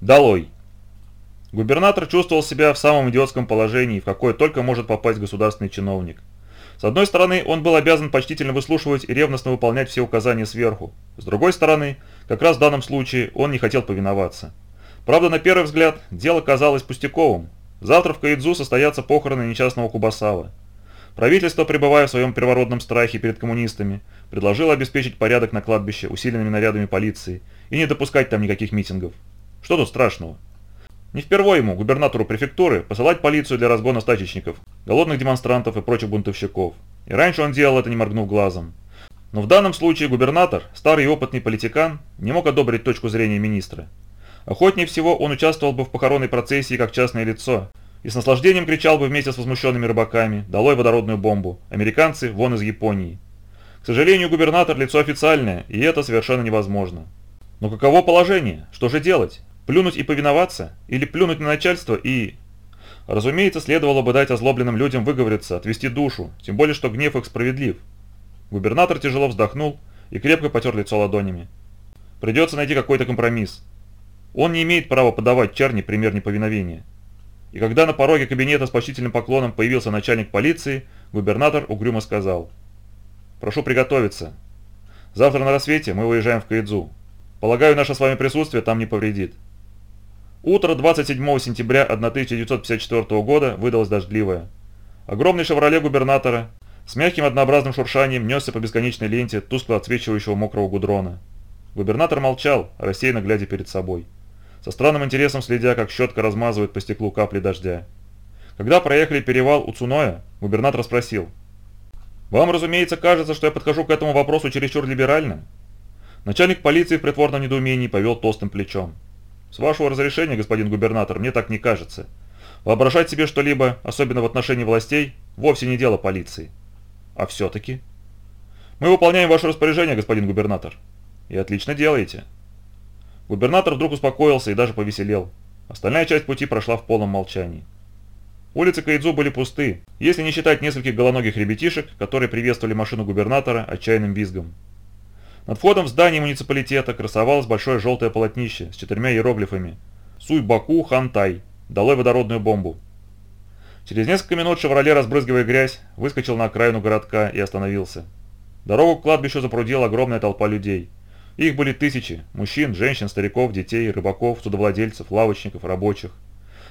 Долой! Губернатор чувствовал себя в самом идиотском положении, в какое только может попасть государственный чиновник. С одной стороны, он был обязан почтительно выслушивать и ревностно выполнять все указания сверху. С другой стороны, как раз в данном случае он не хотел повиноваться. Правда, на первый взгляд, дело казалось пустяковым. Завтра в Каидзу состоятся похороны несчастного Кубасава. Правительство, пребывая в своем первородном страхе перед коммунистами, предложило обеспечить порядок на кладбище усиленными нарядами полиции и не допускать там никаких митингов. Что тут страшного? Не впервые ему, губернатору префектуры, посылать полицию для разгона стачечников, голодных демонстрантов и прочих бунтовщиков. И раньше он делал это, не моргнув глазом. Но в данном случае губернатор, старый и опытный политикан, не мог одобрить точку зрения министра. Охотнее всего он участвовал бы в похоронной процессии как частное лицо, и с наслаждением кричал бы вместе с возмущенными рыбаками «Долой водородную бомбу! Американцы вон из Японии!». К сожалению, губернатор – лицо официальное, и это совершенно невозможно. Но каково положение? Что же делать? Плюнуть и повиноваться? Или плюнуть на начальство и... Разумеется, следовало бы дать озлобленным людям выговориться, отвести душу, тем более, что гнев их справедлив. Губернатор тяжело вздохнул и крепко потер лицо ладонями. Придется найти какой-то компромисс. Он не имеет права подавать Чарни пример неповиновения. И когда на пороге кабинета с почтительным поклоном появился начальник полиции, губернатор угрюмо сказал. «Прошу приготовиться. Завтра на рассвете мы выезжаем в Каидзу. Полагаю, наше с вами присутствие там не повредит». Утро 27 сентября 1954 года выдалось дождливое. Огромный «Шевроле» губернатора с мягким однообразным шуршанием несся по бесконечной ленте тускло отсвечивающего мокрого гудрона. Губернатор молчал, рассеянно глядя перед собой со странным интересом следя, как щетка размазывает по стеклу капли дождя. Когда проехали перевал у Цуноя, губернатор спросил. «Вам, разумеется, кажется, что я подхожу к этому вопросу чересчур либерально?» Начальник полиции в притворном недоумении повел толстым плечом. «С вашего разрешения, господин губернатор, мне так не кажется. Воображать себе что-либо, особенно в отношении властей, вовсе не дело полиции. А все-таки?» «Мы выполняем ваше распоряжение, господин губернатор». «И отлично делаете. Губернатор вдруг успокоился и даже повеселел. Остальная часть пути прошла в полном молчании. Улицы Каидзу были пусты, если не считать нескольких голоногих ребятишек, которые приветствовали машину губернатора отчаянным визгом. Над входом в здание муниципалитета красовалось большое желтое полотнище с четырьмя иероглифами «Суй Баку Хантай. Долой водородную бомбу». Через несколько минут «Шевроле», разбрызгивая грязь, выскочил на окраину городка и остановился. Дорогу к кладбищу запрудила огромная толпа людей – их были тысячи – мужчин, женщин, стариков, детей, рыбаков, судовладельцев, лавочников, рабочих.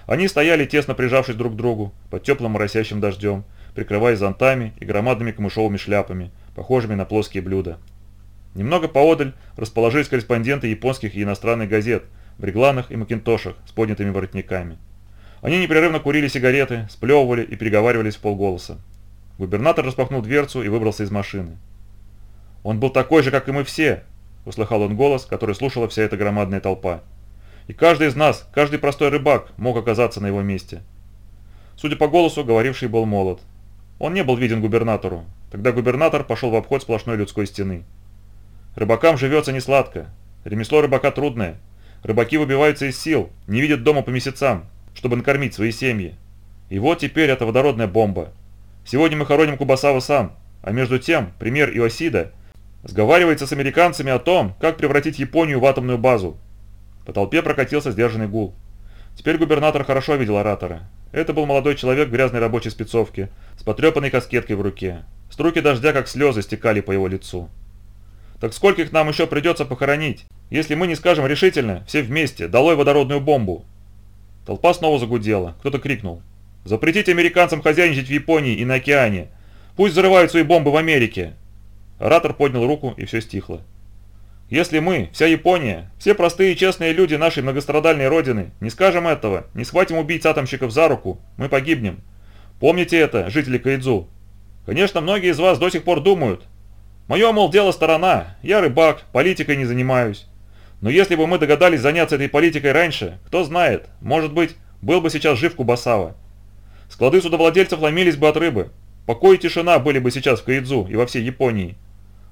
Они стояли, тесно прижавшись друг к другу, под теплым моросящим дождем, прикрываясь зонтами и громадными камышовыми шляпами, похожими на плоские блюда. Немного поодаль расположились корреспонденты японских и иностранных газет в регланах и макинтошах с поднятыми воротниками. Они непрерывно курили сигареты, сплевывали и переговаривались в полголоса. Губернатор распахнул дверцу и выбрался из машины. «Он был такой же, как и мы все», услыхал он голос, который слушала вся эта громадная толпа. И каждый из нас, каждый простой рыбак мог оказаться на его месте. Судя по голосу, говоривший был молод. Он не был виден губернатору. Тогда губернатор пошел в обход сплошной людской стены. Рыбакам живется не сладко. Ремесло рыбака трудное. Рыбаки выбиваются из сил, не видят дома по месяцам, чтобы накормить свои семьи. И вот теперь это водородная бомба. Сегодня мы хороним Кубасава сам, а между тем пример Иосида Сговаривается с американцами о том, как превратить Японию в атомную базу. По толпе прокатился сдержанный гул. Теперь губернатор хорошо видел оратора. Это был молодой человек в грязной рабочей спецовке, с потрепанной каскеткой в руке. Струки дождя, как слезы, стекали по его лицу. «Так сколько их нам еще придется похоронить, если мы не скажем решительно, все вместе, долой водородную бомбу?» Толпа снова загудела, кто-то крикнул. «Запретите американцам хозяйничать в Японии и на океане! Пусть взрывают свои бомбы в Америке!» Оратор поднял руку, и все стихло. Если мы, вся Япония, все простые и честные люди нашей многострадальной родины, не скажем этого, не схватим убийц-атомщиков за руку, мы погибнем. Помните это, жители Кайдзу. Конечно, многие из вас до сих пор думают. Мое, мол, дело сторона, я рыбак, политикой не занимаюсь. Но если бы мы догадались заняться этой политикой раньше, кто знает, может быть, был бы сейчас жив Кубасава. Склады судовладельцев ломились бы от рыбы. Покой и тишина были бы сейчас в Каидзу и во всей Японии.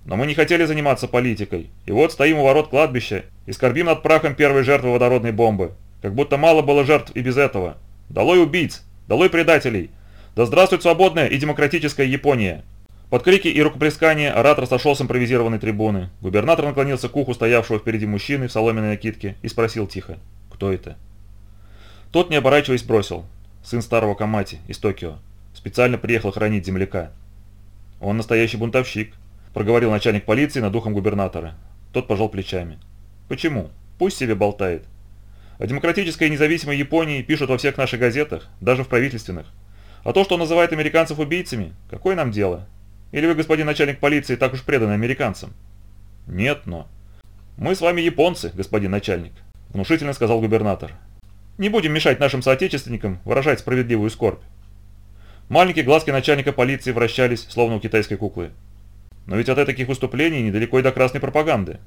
Но мы не хотели заниматься политикой. И вот стоим у ворот кладбища и скорбим над прахом первой жертвы водородной бомбы. Как будто мало было жертв и без этого. Долой убийц! Долой предателей! Да здравствует свободная и демократическая Япония! Под крики и рукоплескания оратор сошел с импровизированной трибуны. Губернатор наклонился к уху стоявшего впереди мужчины в соломенной накидке и спросил тихо. Кто это? Тот, не оборачиваясь, бросил. Сын старого Камати из Токио. Специально приехал хранить земляка. Он настоящий бунтовщик, проговорил начальник полиции над духом губернатора. Тот пожал плечами. Почему? Пусть себе болтает. О демократической и независимой Японии пишут во всех наших газетах, даже в правительственных. А то, что он называет американцев убийцами, какое нам дело? Или вы, господин начальник полиции, так уж преданы американцам? Нет, но... Мы с вами японцы, господин начальник, внушительно сказал губернатор. Не будем мешать нашим соотечественникам выражать справедливую скорбь. Маленькие глазки начальника полиции вращались, словно у китайской куклы. Но ведь от таких выступлений недалеко и до красной пропаганды.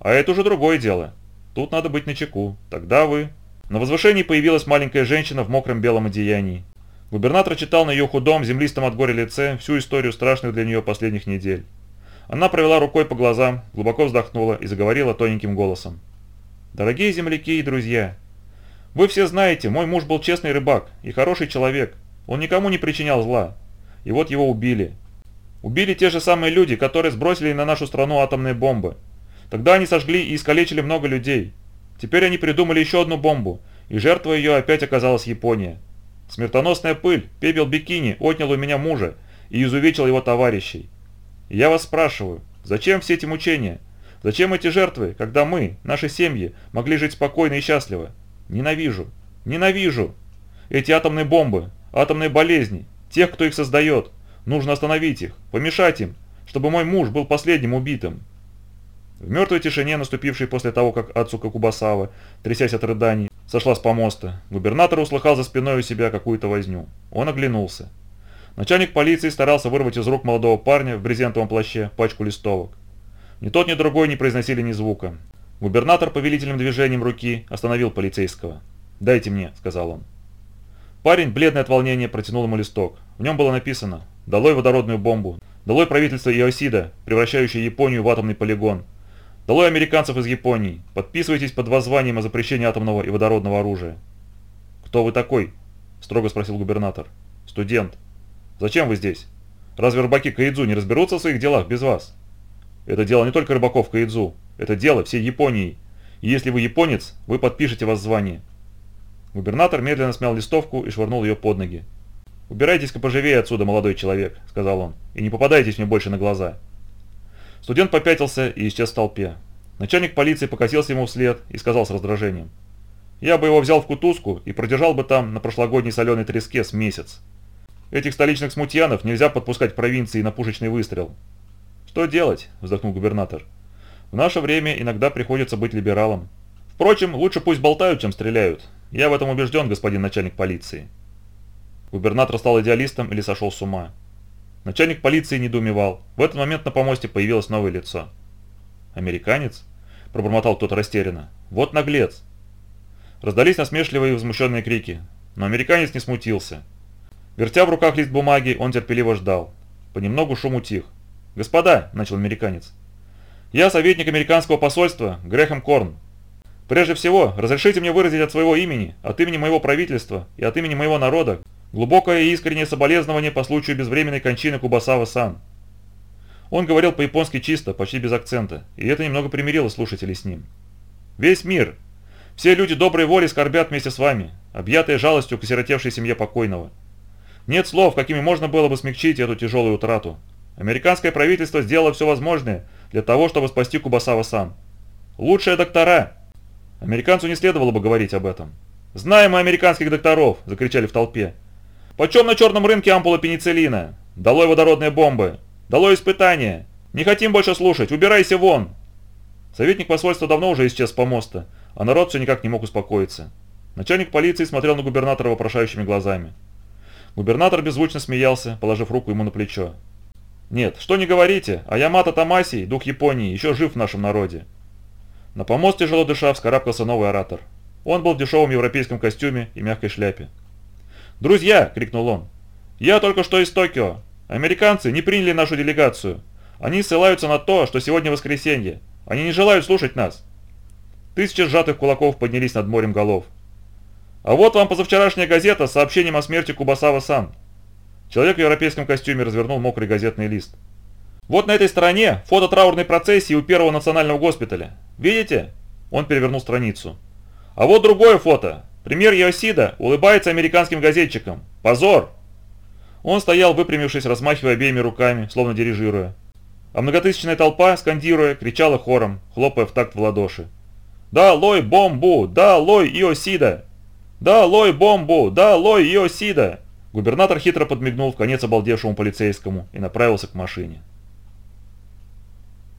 А это уже другое дело. Тут надо быть начеку. Тогда вы... На возвышении появилась маленькая женщина в мокром белом одеянии. Губернатор читал на ее худом, землистом от горя лице всю историю страшных для нее последних недель. Она провела рукой по глазам, глубоко вздохнула и заговорила тоненьким голосом. «Дорогие земляки и друзья, вы все знаете, мой муж был честный рыбак и хороший человек. Он никому не причинял зла. И вот его убили. Убили те же самые люди, которые сбросили на нашу страну атомные бомбы. Тогда они сожгли и искалечили много людей. Теперь они придумали еще одну бомбу, и жертвой ее опять оказалась Япония. Смертоносная пыль, пепел бикини отнял у меня мужа и изувечил его товарищей. Я вас спрашиваю, зачем все эти мучения? Зачем эти жертвы, когда мы, наши семьи, могли жить спокойно и счастливо? Ненавижу, ненавижу. Эти атомные бомбы, атомные болезни, тех, кто их создает. Нужно остановить их, помешать им, чтобы мой муж был последним убитым. В мертвой тишине, наступившей после того, как Ацука Кубасава, трясясь от рыданий, сошла с помоста, губернатор услыхал за спиной у себя какую-то возню. Он оглянулся. Начальник полиции старался вырвать из рук молодого парня в брезентовом плаще пачку листовок. Ни тот, ни другой не произносили ни звука. Губернатор повелительным движением руки остановил полицейского. «Дайте мне», — сказал он. Парень, бледный от волнения, протянул ему листок. В нем было написано «Долой водородную бомбу», «Долой правительство Иосида, превращающее Японию в атомный полигон», Долой американцев из Японии. Подписывайтесь под воззванием о запрещении атомного и водородного оружия. Кто вы такой? Строго спросил губернатор. Студент. Зачем вы здесь? Разве рыбаки Каидзу не разберутся в своих делах без вас? Это дело не только рыбаков Каидзу. Это дело всей Японии. И если вы японец, вы подпишете воззвание. Губернатор медленно смял листовку и швырнул ее под ноги. «Убирайтесь-ка поживее отсюда, молодой человек», — сказал он, — «и не попадайтесь мне больше на глаза». Студент попятился и исчез в толпе. Начальник полиции покосился ему вслед и сказал с раздражением. «Я бы его взял в кутузку и продержал бы там на прошлогодней соленой треске с месяц. Этих столичных смутьянов нельзя подпускать к провинции на пушечный выстрел». «Что делать?» – вздохнул губернатор. «В наше время иногда приходится быть либералом. Впрочем, лучше пусть болтают, чем стреляют. Я в этом убежден, господин начальник полиции». Губернатор стал идеалистом или сошел с ума. Начальник полиции недоумевал. В этот момент на помосте появилось новое лицо. «Американец?» – пробормотал кто-то растерянно. «Вот наглец!» Раздались насмешливые и возмущенные крики, но американец не смутился. Вертя в руках лист бумаги, он терпеливо ждал. Понемногу шум утих. «Господа!» – начал американец. «Я советник американского посольства Грэхэм Корн. Прежде всего, разрешите мне выразить от своего имени, от имени моего правительства и от имени моего народа Глубокое и искреннее соболезнование по случаю безвременной кончины Кубасава-сан. Он говорил по-японски чисто, почти без акцента, и это немного примирило слушателей с ним. Весь мир, все люди доброй воли скорбят вместе с вами, объятые жалостью к осиротевшей семье покойного. Нет слов, какими можно было бы смягчить эту тяжелую утрату. Американское правительство сделало все возможное для того, чтобы спасти Кубасава-сан. Лучшие доктора. Американцу не следовало бы говорить об этом. «Знаем мы американских докторов!» – закричали в толпе. Почем на черном рынке ампула пенициллина? Долой водородные бомбы! Долой испытания! Не хотим больше слушать! Убирайся вон!» Советник посольства давно уже исчез с помоста, а народ все никак не мог успокоиться. Начальник полиции смотрел на губернатора вопрошающими глазами. Губернатор беззвучно смеялся, положив руку ему на плечо. «Нет, что не говорите, а Ямато Тамасий, дух Японии, еще жив в нашем народе». На помост тяжело дыша вскарабкался новый оратор. Он был в дешевом европейском костюме и мягкой шляпе. «Друзья!» – крикнул он. «Я только что из Токио. Американцы не приняли нашу делегацию. Они ссылаются на то, что сегодня воскресенье. Они не желают слушать нас». Тысячи сжатых кулаков поднялись над морем голов. «А вот вам позавчерашняя газета с сообщением о смерти Кубасава-сан». Человек в европейском костюме развернул мокрый газетный лист. «Вот на этой стороне фото траурной процессии у первого национального госпиталя. Видите?» Он перевернул страницу. А вот другое фото. Премьер Йосида улыбается американским газетчикам. Позор! Он стоял, выпрямившись, размахивая обеими руками, словно дирижируя. А многотысячная толпа, скандируя, кричала хором, хлопая в такт в ладоши. «Да, лой бомбу! Да, лой Иосида! Да, лой бомбу! Да, лой Иосида!» Губернатор хитро подмигнул в конец обалдевшему полицейскому и направился к машине.